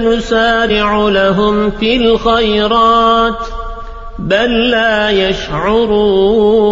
نسارع لهم في الخيرات بل لا يشعرون.